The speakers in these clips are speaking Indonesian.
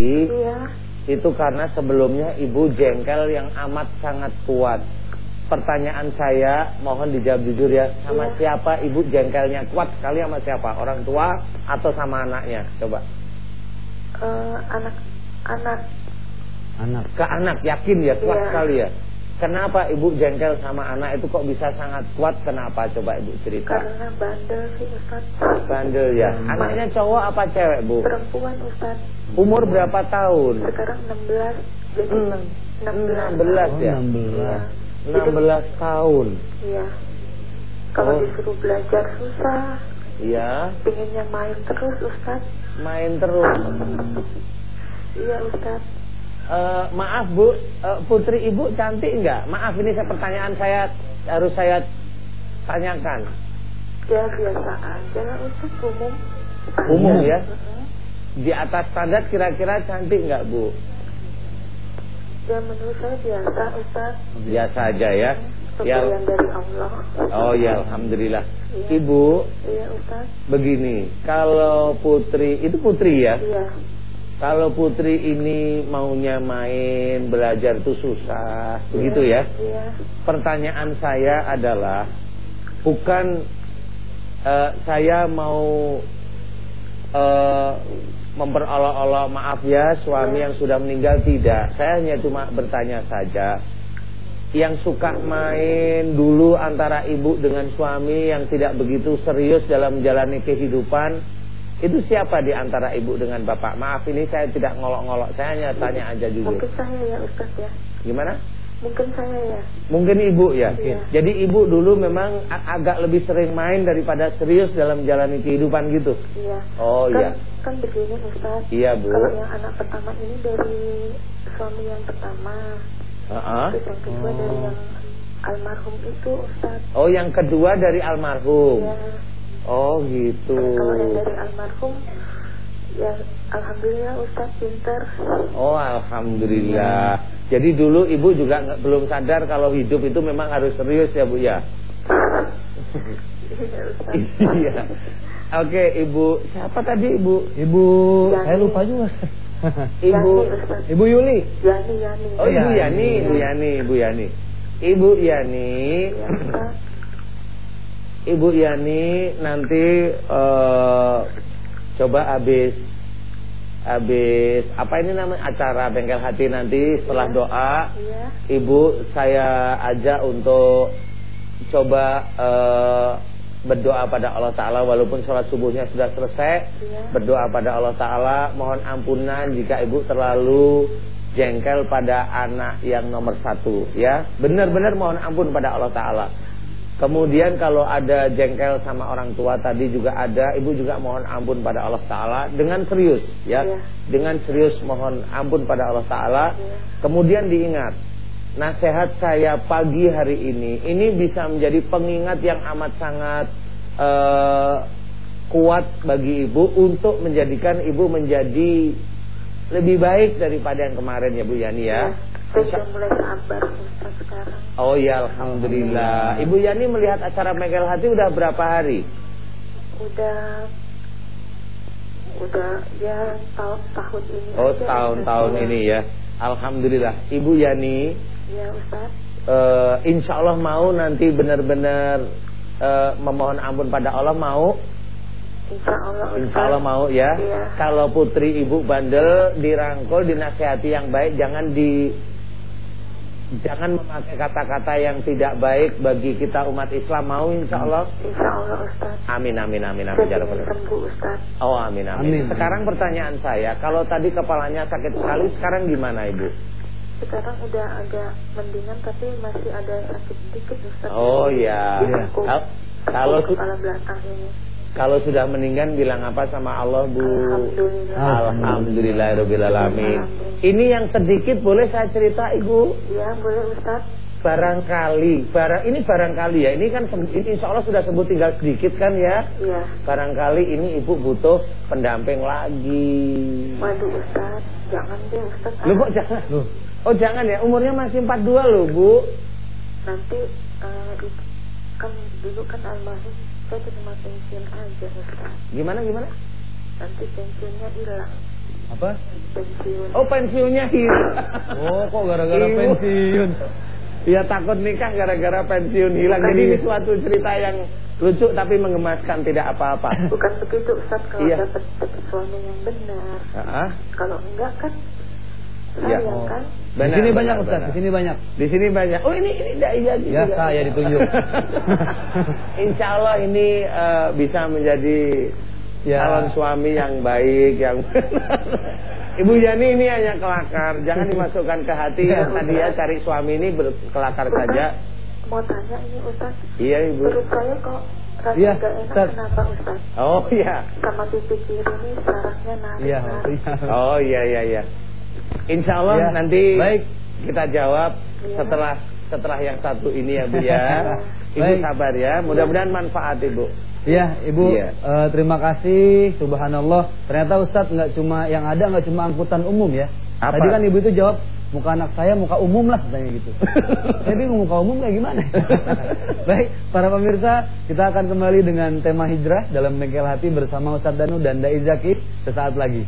Iya. Itu karena sebelumnya ibu jengkel yang amat sangat kuat. Pertanyaan saya, mohon dijawab jujur ya, sama Iya. siapa ibu jengkelnya kuat sekali sama siapa? Orang tua atau sama anaknya? Coba. Eh, anak anak Anak. Ke anak yakin ya kuat Iya. sekali ya. Kenapa ibu jengkel sama anak itu kok bisa sangat kuat? Kenapa? Coba ibu cerita. karena bandel sih Ustaz. Bandel ya. Anaknya cowok apa cewek bu? Perempuan Ustaz. Umur berapa tahun? Sekarang 16. Jadi Enam. 16. 16 ya. Oh, 16. 16 tahun. Iya. Kalau Oh. disuruh belajar susah. Iya. Pengennya main terus Ustaz. Main terus. Iya Ustaz. Eh, maaf bu, Eh, putri ibu cantik nggak? Maaf ini saya pertanyaan saya harus saya tanyakan. Ya biasa aja Ustaz umum. Umum ya. Mm-mm. Di atas standar kira-kira cantik nggak bu? Ya menurut saya biasa Ustaz. Biasa aja ya. Yang dari Allah. Oh ya, alhamdulillah. Iya. Ibu, Iya Ustaz. begini, kalau putri itu putri ya. Iya. Kalau putri ini maunya main, belajar itu susah, begitu ya. Iya. Pertanyaan saya adalah bukan eh, saya mau eh, memperolok-olok maaf ya suami yang sudah meninggal tidak. Saya hanya cuma bertanya saja. Yang suka main dulu antara ibu dengan suami yang tidak begitu serius dalam menjalani kehidupan itu siapa di antara ibu dengan bapak? Maaf ini saya tidak ngolok-ngolok, saya hanya tanya aja jujur. Mungkin saya ya Ustaz ya. Gimana? Mungkin saya ya. Mungkin ibu ya. Iya. Jadi ibu dulu memang agak lebih sering main daripada serius dalam menjalani kehidupan gitu. Iya. Oh kan, iya. Kan begini Ustaz. Iya, Bu. Kalau yang anak pertama ini dari suami yang pertama. Heeh. Terus yang kedua Oh. dari yang almarhum itu Ustaz. Oh yang kedua dari almarhum. Iya. Oh gitu. Kalau yang dari almarhum ya alhamdulillah Ustaz pinter. Oh alhamdulillah. Jadi dulu ibu juga belum sadar kalau hidup itu memang harus serius ya bu ya. Iya. Iya. Oke ibu siapa tadi ibu? Ibu, Yani. saya lupa juga. Ibu. Yani. Ibu Yuli. Yani Yani. Oh ibu. Yani, ibu Yani, ibu Yani. Ibu Yani. Ustaz. Ibu Yani nanti eh, coba habis habis apa ini namanya acara bengkel hati nanti setelah Iya. doa Iya. Ibu saya ajak untuk coba eh, berdoa pada Allah Ta'ala walaupun sholat subuhnya sudah selesai Iya. berdoa pada Allah Ta'ala mohon ampunan jika ibu terlalu jengkel pada anak yang nomor satu ya benar-benar mohon ampun pada Allah Ta'ala Kemudian kalau ada jengkel sama orang tua tadi juga ada, ibu juga mohon ampun pada Allah Taala dengan serius, ya, Iya. dengan serius mohon ampun pada Allah Taala. Iya. Kemudian diingat, nasihat saya pagi hari ini, ini bisa menjadi pengingat yang amat sangat eh, kuat bagi ibu untuk menjadikan ibu menjadi lebih baik daripada yang kemarin ya Bu Yani ya. Insya- sudah mulai sabar Ustaz sekarang. Oh ya Alhamdulillah Ibu Yani melihat acara Megel Hati udah berapa hari? Udah udah ya tahun tahun ini. Oh tahun-tahun ini ya Alhamdulillah Ibu Yani Ya Ustaz. eh, Insya Allah mau nanti benar-benar eh, Memohon ampun pada Allah mau Insya Allah Ustaz. Insya Allah mau ya Iya. Kalau putri ibu bandel Dirangkul, dinasihati yang baik Jangan di Jangan memakai kata-kata yang tidak baik Bagi kita umat Islam Mau insya Allah Insya Allah Ustaz. Amin amin amin amin Saya ya sembuh Ustaz. Oh amin, amin Amin. Sekarang pertanyaan saya Kalau tadi kepalanya sakit sekali Sekarang gimana ibu? Sekarang udah agak mendingan tapi masih ada sakit sedikit Ustaz. Oh ya tengkuk. Kal- Kalau kepala belakang ini. Kalau sudah meninggal bilang apa sama Allah bu? Alhamdulillah. Alhamdulillahirobbilalamin. Ini yang sedikit boleh saya cerita ibu? Ya boleh Ustaz. Barangkali, barang ini barangkali ya. Ini kan ini insya Allah sudah sebut tinggal sedikit kan ya. Iya. Barangkali ini ibu butuh pendamping lagi. Waduh Ustaz, jangan deh Ustaz. Lu kok jangan? Loh. Oh jangan ya, umurnya masih 42 loh bu. Nanti itu- kan dulu kan almarhum saya terima pensiun aja Ustaz. Gimana gimana? Nanti pensiunnya hilang. Apa? pensiun. Oh pensiunnya hilang. Oh, kok gara-gara pensiun? Ya takut nikah gara-gara pensiun hilang. Jadi ini suatu cerita yang lucu tapi mengemaskan tidak apa-apa. Bukan begitu Ustaz kalau Iya. dapat suami yang benar. Ah, Kalau enggak kan Iya. sayang Oh. kan? Di sini banyak benar, Ustaz, benar. di sini banyak. Di sini banyak. Oh ini ini tidak iya Ya, saya ditunjuk. Insya Allah ini eh, bisa menjadi Ya. calon suami yang baik, yang Ibu Yani ini hanya kelakar, jangan dimasukkan ke hati ya. Tadi ya cari suami ini berkelakar saja. Mau tanya ini Ustaz, Iya ibu. perut saya kok rasa Iya, nggak enak Ustaz. kenapa Ustaz? Oh iya. Sama pipi kiri ini sarafnya. Iya, narik. iya. Oh iya iya iya. Insya Allah Ya, nanti baik. kita jawab setelah setelah yang satu ini ya Bu ya. Ibu Baik. sabar ya. Mudah-mudahan manfaat Ibu. Iya, Ibu. Iya. eh, terima kasih. Subhanallah. Ternyata Ustadz nggak cuma yang ada nggak cuma angkutan umum ya. Apa? Tadi kan Ibu itu jawab muka anak saya muka umum lah katanya gitu. Bingung muka umum kayak gimana. Baik, para pemirsa, kita akan kembali dengan tema hijrah dalam bengkel hati bersama Ustadz Danu dan Dai Zaki sesaat lagi.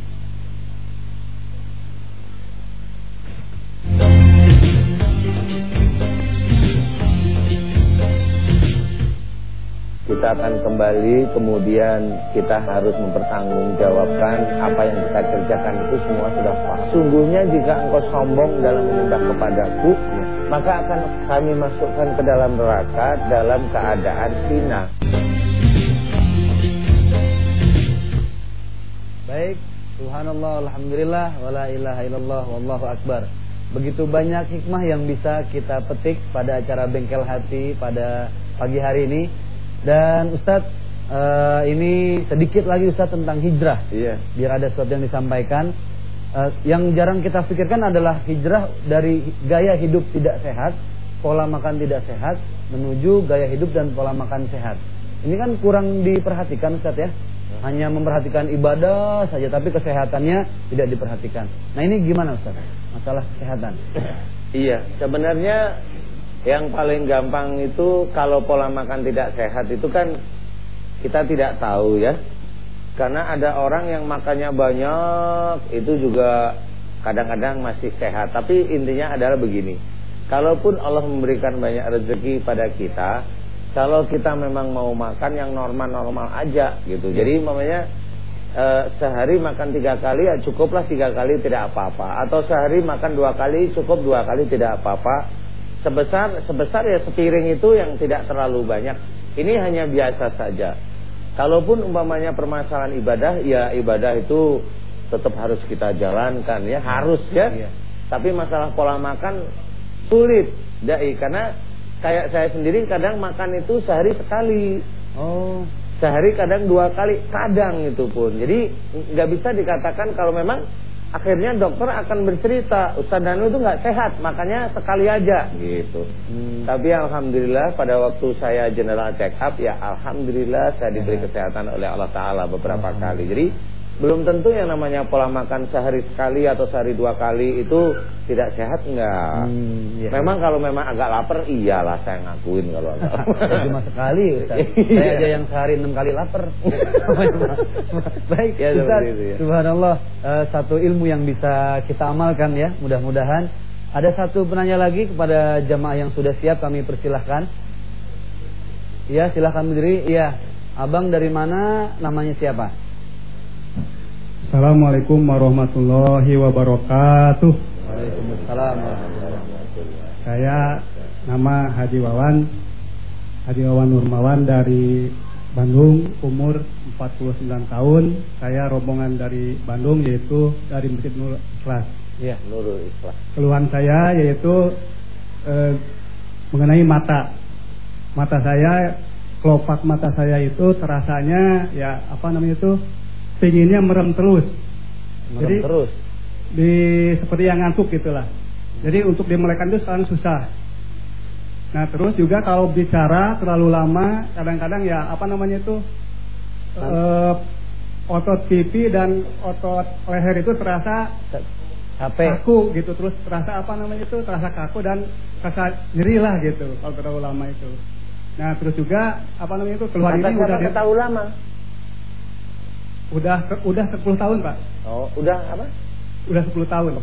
Akan kembali kemudian kita harus mempertanggungjawabkan apa yang kita kerjakan itu semua sudah sah. Sungguhnya jika engkau sombong dalam menyembah kepadaku, maka akan kami masukkan ke dalam neraka dalam keadaan hina. Baik, subhanallah, alhamdulillah, wala ilaha illallah, wallahu akbar. Begitu banyak hikmah yang bisa kita petik pada acara Bengkel Hati pada pagi hari ini. Dan Ustadz, eh, ini sedikit lagi Ustadz tentang hijrah. Iya. Biar ada sesuatu yang disampaikan. Eh, yang jarang kita pikirkan adalah hijrah dari gaya hidup tidak sehat, pola makan tidak sehat, menuju gaya hidup dan pola makan sehat. Ini kan kurang diperhatikan Ustadz ya. Hanya memperhatikan ibadah saja, tapi kesehatannya tidak diperhatikan. Nah ini gimana Ustadz? Masalah kesehatan. Iya, sebenarnya yang paling gampang itu kalau pola makan tidak sehat itu kan kita tidak tahu ya. Karena ada orang yang makannya banyak itu juga kadang-kadang masih sehat. Tapi intinya adalah begini. Kalaupun Allah memberikan banyak rezeki pada kita, kalau kita memang mau makan yang normal-normal aja gitu. Jadi mamanya eh, sehari makan tiga kali ya cukuplah tiga kali tidak apa-apa. Atau sehari makan dua kali cukup dua kali tidak apa-apa. Sebesar sebesar ya sepiring itu yang tidak terlalu banyak. Ini hanya biasa saja. Kalaupun umpamanya permasalahan ibadah, ya ibadah itu tetap harus kita jalankan ya, harus ya. Iya. Tapi masalah pola makan sulit, dai karena kayak saya sendiri kadang makan itu sehari sekali. Oh, Sehari kadang dua kali, kadang itu pun. Jadi nggak bisa dikatakan kalau memang akhirnya dokter akan bercerita Ustaz Danu itu nggak sehat, makanya sekali aja gitu. hmm, Tapi alhamdulillah pada waktu saya general check up ya alhamdulillah saya diberi Ya. kesehatan oleh Allah taala beberapa kali. Jadi belum tentu yang namanya pola makan sehari sekali atau sehari dua kali itu tidak sehat enggak. Hmm, iya. Memang kalau memang agak lapar iyalah saya ngakuin kalau agak Saya cuma sekali Ustaz. Iya. Saya aja yang sehari enam kali lapar. Baik, Ya, Ustaz. itu ya. Subhanallah, eh, satu ilmu yang bisa kita amalkan ya, mudah-mudahan. Ada satu penanya lagi kepada jamaah yang sudah siap kami persilahkan. Iya, silahkan berdiri. Iya, abang dari mana? Namanya siapa? Assalamualaikum warahmatullahi wabarakatuh. Waalaikumsalam. warahmatullahi wabarakatuh. Saya nama Haji Wawan, Haji Wawan Nurmawan dari Bandung, umur 49 tahun. Saya rombongan dari Bandung yaitu dari Masjid Nurul Ikhlas. Iya. Nurul Ikhlas. Keluhan saya yaitu eh, mengenai mata. Mata saya, kelopak mata saya itu terasanya ya apa namanya itu pinginnya merem terus. Merem Jadi- terus. di seperti yang ngantuk gitulah. Jadi untuk dimulaikan itu sekarang susah. Nah terus juga kalau bicara terlalu lama, kadang-kadang ya apa namanya itu eh, otot pipi dan otot leher itu terasa Capek. kaku gitu, terus terasa apa namanya itu terasa kaku dan terasa nyeri lah gitu kalau terlalu lama itu. Nah terus juga apa namanya itu Kata ini udah ketahui lama? Udah ke- udah 10 tahun, Pak. Oh, udah apa? Udah 10 tahun.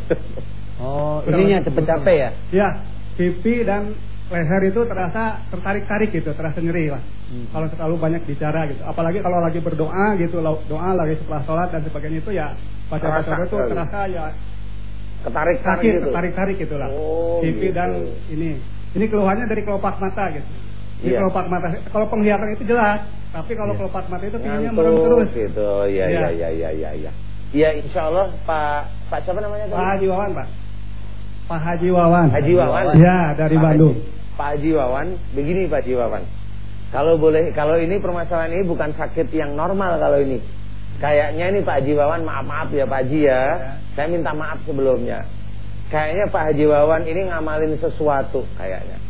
Oh, Kurang ininya lebih cepet 10 tahun. capek ya? Ya, pipi dan leher itu terasa tertarik-tarik gitu, terasa nyeri lah. Hmm. Kalau terlalu banyak bicara gitu. Apalagi kalau lagi berdoa gitu, doa lagi setelah sholat dan sebagainya itu ya baca-baca itu sekali. terasa ya Ketarik-tarik sakit, gitu. tertarik-tarik gitu lah. Oh, pipi gitu. dan ini. Ini keluhannya dari kelopak mata gitu. Ini Iya. kelopak mata. Kalau penglihatan itu jelas, tapi kalau Iya. kelopak mata itu pinginnya merem terus. gitu. Ya, Iya. ya, ya, ya, ya, ya. Ya, insya Allah Pak Pak siapa namanya Pak tadi? Haji Wawan, Pak. Pak Haji Wawan. Haji Wawan. Ya, dari Pak Bandung. Haji, Pak Haji Wawan, begini Pak Haji Wawan. Kalau boleh, kalau ini permasalahan ini bukan sakit yang normal kalau ini. Kayaknya ini Pak Haji Wawan, maaf maaf ya Pak Haji ya. Ya. Saya minta maaf sebelumnya. Kayaknya Pak Haji Wawan ini ngamalin sesuatu kayaknya.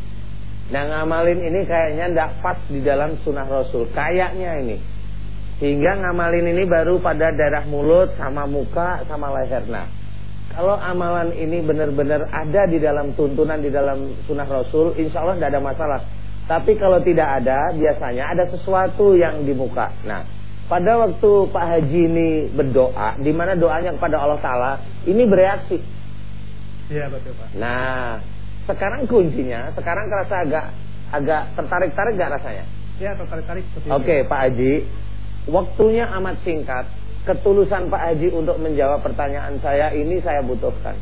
Nah ngamalin ini kayaknya tidak pas di dalam sunnah Rasul. Kayaknya ini. Sehingga ngamalin ini baru pada daerah mulut sama muka sama leher. Nah, kalau amalan ini benar-benar ada di dalam tuntunan di dalam sunnah Rasul, insya Allah tidak ada masalah. Tapi kalau tidak ada, biasanya ada sesuatu yang di muka. Nah, pada waktu Pak Haji ini berdoa, di mana doanya kepada Allah Taala, ini bereaksi. Iya, betul, Pak. Nah, sekarang kuncinya, sekarang kerasa agak agak tertarik-tarik gak rasanya? Ya, tertarik-tarik seperti Oke, itu. Pak Haji, waktunya amat singkat. Ketulusan Pak Haji untuk menjawab pertanyaan saya ini saya butuhkan.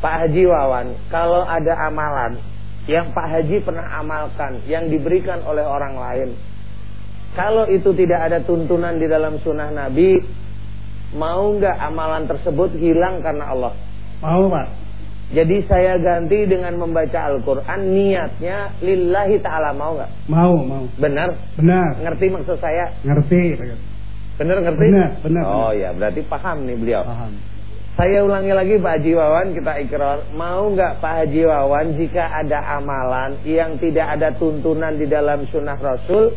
Pak Haji Wawan, kalau ada amalan yang Pak Haji pernah amalkan, yang diberikan oleh orang lain, kalau itu tidak ada tuntunan di dalam sunnah Nabi, mau nggak amalan tersebut hilang karena Allah? Mau, Pak. Jadi saya ganti dengan membaca Al-Quran niatnya lillahi ta'ala mau nggak? Mau, mau. Benar? Benar. Ngerti maksud saya? Ngerti. Benar ngerti? Benar, benar, Oh benar. ya berarti paham nih beliau. Paham. Saya ulangi lagi Pak Haji Wawan kita ikrar Mau nggak Pak Haji Wawan jika ada amalan yang tidak ada tuntunan di dalam sunnah Rasul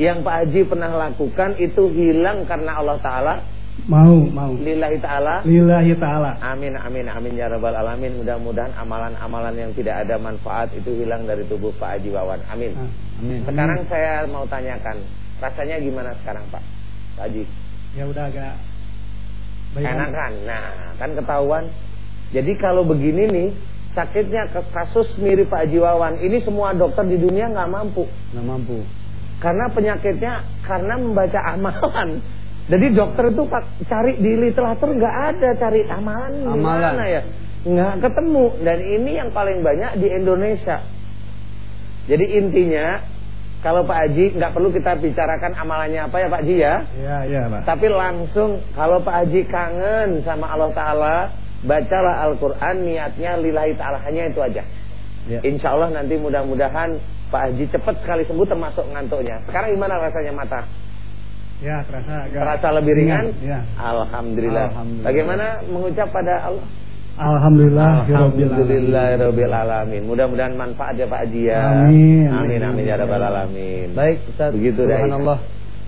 Yang Pak Haji pernah lakukan itu hilang karena Allah Ta'ala Mau, mau. Lillahi Ta'ala Lillahi ta'ala. Amin amin amin ya rabbal alamin. Mudah-mudahan amalan-amalan yang tidak ada manfaat itu hilang dari tubuh Pak Haji Wawan. Amin. Ah, Amin. Sekarang saya mau tanyakan, rasanya gimana sekarang Pak? Pak Haji. Ya udah agak baik. Enakan. Nah, kan ketahuan. Jadi kalau begini nih, sakitnya ke- kasus mirip Pak Haji Wawan. Ini semua dokter di dunia nggak mampu. Nggak mampu. Karena penyakitnya karena membaca amalan. Jadi dokter itu pak cari di literatur nggak ada cari amalan di Amalan. mana ya nggak ketemu dan ini yang paling banyak di Indonesia. Jadi intinya kalau Pak Haji nggak perlu kita bicarakan amalannya apa ya Pak Haji ya, Iya, iya, Pak. tapi langsung kalau Pak Haji kangen sama Allah Taala bacalah Al-Quran niatnya lillahi taala hanya itu aja. Ya. Insya Allah nanti mudah-mudahan Pak Haji cepat sekali sembuh termasuk ngantuknya. Sekarang gimana rasanya mata? Ya, terasa agak Terasa lebih ringan? Ya. Alhamdulillah. Alhamdulillah. Bagaimana mengucap pada Allah? Alhamdulillah. ya. Alhamdulillahirabbil alamin. Mudah-mudahan manfaat ya Pak Haji ya. Amin. Amin amin ya rabbal alamin. Baik, Ustaz. Begitu. Subhanallah.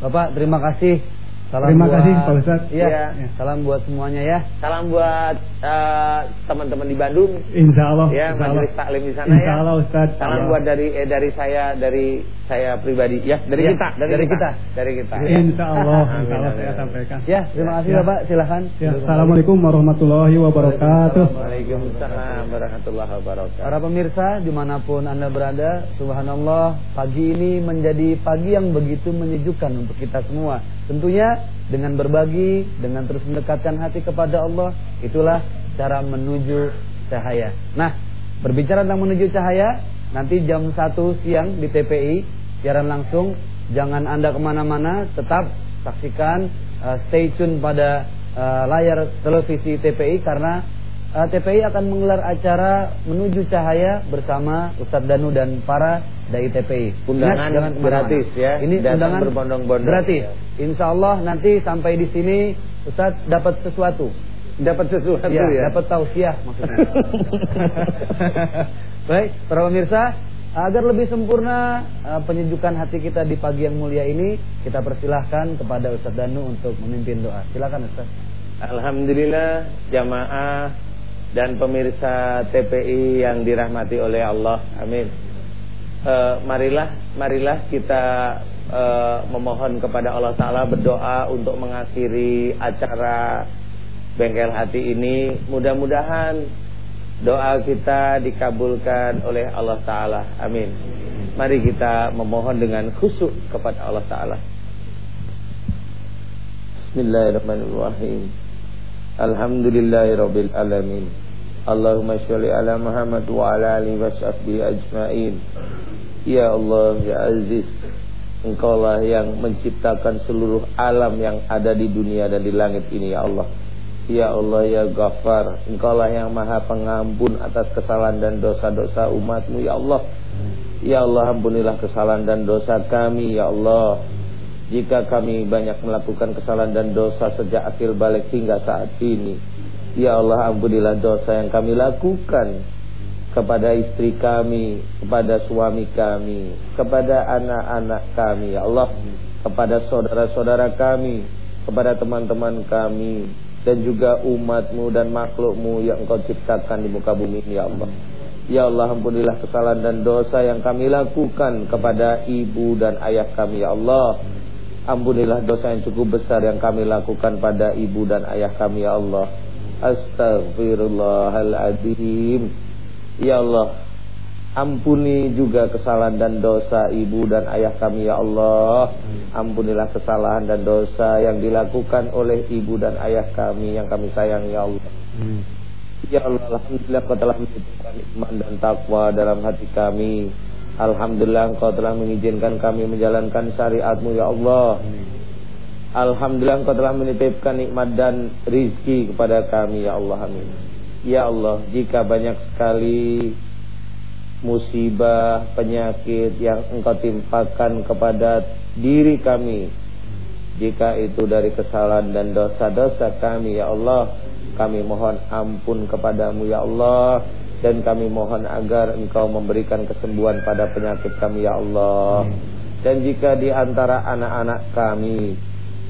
Bapak, terima kasih. Salam Terima buat, kasih, Pak Ustaz. Iya, Iya. salam buat semuanya ya. Salam buat eh, teman-teman di Bandung Insya Allah. ya, insya majelis Allah. taklim di sana Insya ya. Allah Ustaz. Salam Ya. buat dari eh, dari saya dari saya pribadi ya, dari Ya, kita, dari, dari kita. kita. dari kita. Insya Allah, Amin, insya Allah saya sampaikan. Ya, terima kasih Ya. Bapak. Silahkan. Ya, Assalamualaikum warahmatullahi wabarakatuh. Waalaikumsalam warahmatullahi wabarakatuh. Para pemirsa di mana pun anda berada, subhanallah pagi ini menjadi pagi yang begitu menyejukkan untuk kita semua. Tentunya dengan berbagi, dengan terus mendekatkan hati kepada Allah, itulah cara menuju cahaya. Nah, berbicara tentang menuju cahaya, nanti jam 1 siang di TPI, siaran langsung, jangan anda ke mana-mana, tetap saksikan, uh, stay tune pada uh, layar televisi TPI karena Uh, TPI akan menggelar acara menuju cahaya bersama Ustadz Danu dan para dai TPI. Undangan Ingat, jangan gratis ya. Ini undangan berbondong-bondong. gratis. Ya. Insya Allah nanti sampai di sini Ustadz dapat sesuatu. Dapat sesuatu Ya, ya. dapat tausiah maksudnya. Baik, para pemirsa, agar lebih sempurna uh, penyejukan hati kita di pagi yang mulia ini, kita persilahkan kepada Ustadz Danu untuk memimpin doa. Silakan Ustadz. Alhamdulillah jamaah dan pemirsa TPI yang dirahmati oleh Allah. Amin. Eh, marilah marilah kita uh, memohon kepada Allah Taala berdoa untuk mengakhiri acara bengkel hati ini. Mudah-mudahan doa kita dikabulkan oleh Allah Taala. Amin. Mari kita memohon dengan khusyuk kepada Allah Taala. Bismillahirrahmanirrahim. Alhamdulillahirabbil alamin. Allahumma sholli ala Muhammad wa ala alihi washabbihi ajmain. Ya Allah ya Aziz, Engkaulah yang menciptakan seluruh alam yang ada di dunia dan di langit ini ya Allah. Ya Allah ya Ghaffar, Engkaulah yang Maha Pengampun atas kesalahan dan dosa-dosa umatmu ya Allah. Ya Allah ampunilah kesalahan dan dosa kami ya Allah. Jika kami banyak melakukan kesalahan dan dosa sejak akhir balik hingga saat ini Ya Allah ampunilah dosa yang kami lakukan kepada istri kami, kepada suami kami, kepada anak-anak kami, ya Allah, kepada saudara-saudara kami, kepada teman-teman kami, dan juga umatmu dan makhlukmu yang engkau ciptakan di muka bumi ini, ya Allah. Ya Allah ampunilah kesalahan dan dosa yang kami lakukan kepada ibu dan ayah kami, ya Allah. Ampunilah dosa yang cukup besar yang kami lakukan pada ibu dan ayah kami, ya Allah. Astaghfirullahaladzim. Ya Allah Ampuni juga kesalahan dan dosa ibu dan ayah kami ya Allah. Ampunilah kesalahan dan dosa yang dilakukan oleh ibu dan ayah kami yang kami sayang ya Allah. Ya Allah Alhamdulillah kau telah menitipkan iman dan takwa dalam hati kami. Alhamdulillah kau telah mengizinkan kami menjalankan syariatmu ya Allah Alhamdulillah engkau telah menitipkan nikmat dan rizki kepada kami ya Allah amin. Ya Allah jika banyak sekali musibah, penyakit yang engkau timpakan kepada diri kami Jika itu dari kesalahan dan dosa-dosa kami ya Allah Kami mohon ampun kepadamu ya Allah Dan kami mohon agar engkau memberikan kesembuhan pada penyakit kami ya Allah. Dan jika di antara anak-anak kami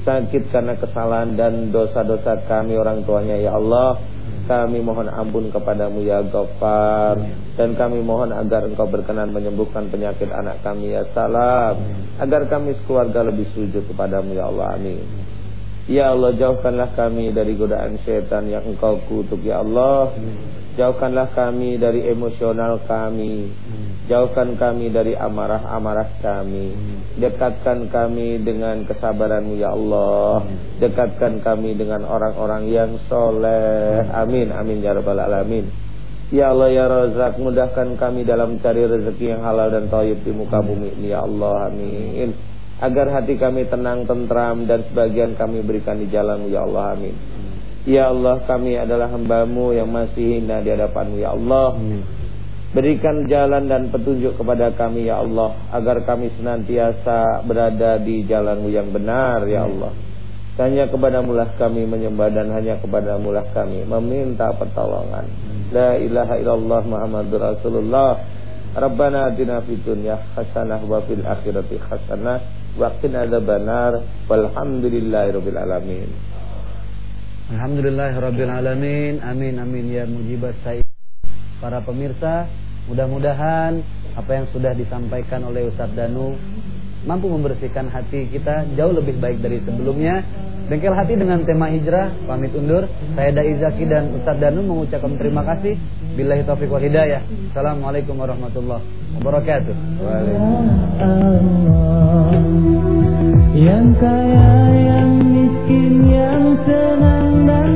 sakit karena kesalahan dan dosa-dosa kami orang tuanya ya Allah. Kami mohon ampun kepadamu ya Ghaffar. Dan kami mohon agar engkau berkenan menyembuhkan penyakit anak kami ya salam. Agar kami sekeluarga lebih sujud kepadamu ya Allah. Amin. Ya Allah jauhkanlah kami dari godaan setan yang engkau kutuk ya Allah Jauhkanlah kami dari emosional kami. Jauhkan kami dari amarah-amarah kami. Dekatkan kami dengan kesabaranmu ya Allah. Dekatkan kami dengan orang-orang yang soleh. Amin, amin ya rabbal alamin. Ya Allah ya Razak Mudahkan kami dalam cari rezeki yang halal dan taib di muka bumi ini Ya Allah, amin. Agar hati kami tenang, tentram dan sebagian kami berikan di jalanmu ya Allah. Amin. Ya Allah kami adalah hambamu yang masih hina di hadapanmu ya Allah. Berikan jalan dan petunjuk kepada kami ya Allah agar kami senantiasa berada di jalanmu yang benar ya Allah. Hanya kepadamu lah kami menyembah dan hanya kepadamu lah kami meminta pertolongan. La ilaha illallah Muhammadur Rasulullah. Rabbana atina fid dunya hasanah wa fil akhirati hasanah wa qina adzabannar walhamdulillahirabbil alamin. Alhamdulillahirabbil alamin. Amin amin ya mujibas sa'id. Para pemirsa, mudah-mudahan apa yang sudah disampaikan oleh Ustadz Danu mampu membersihkan hati kita jauh lebih baik dari sebelumnya Bengkel Hati dengan tema hijrah pamit undur. Saya Dai Zaki dan Ustaz Danu mengucapkan terima kasih. Billahi taufiq wal hidayah. Assalamualaikum warahmatullahi wabarakatuh. Yang kaya, yang miskin, yang senang dan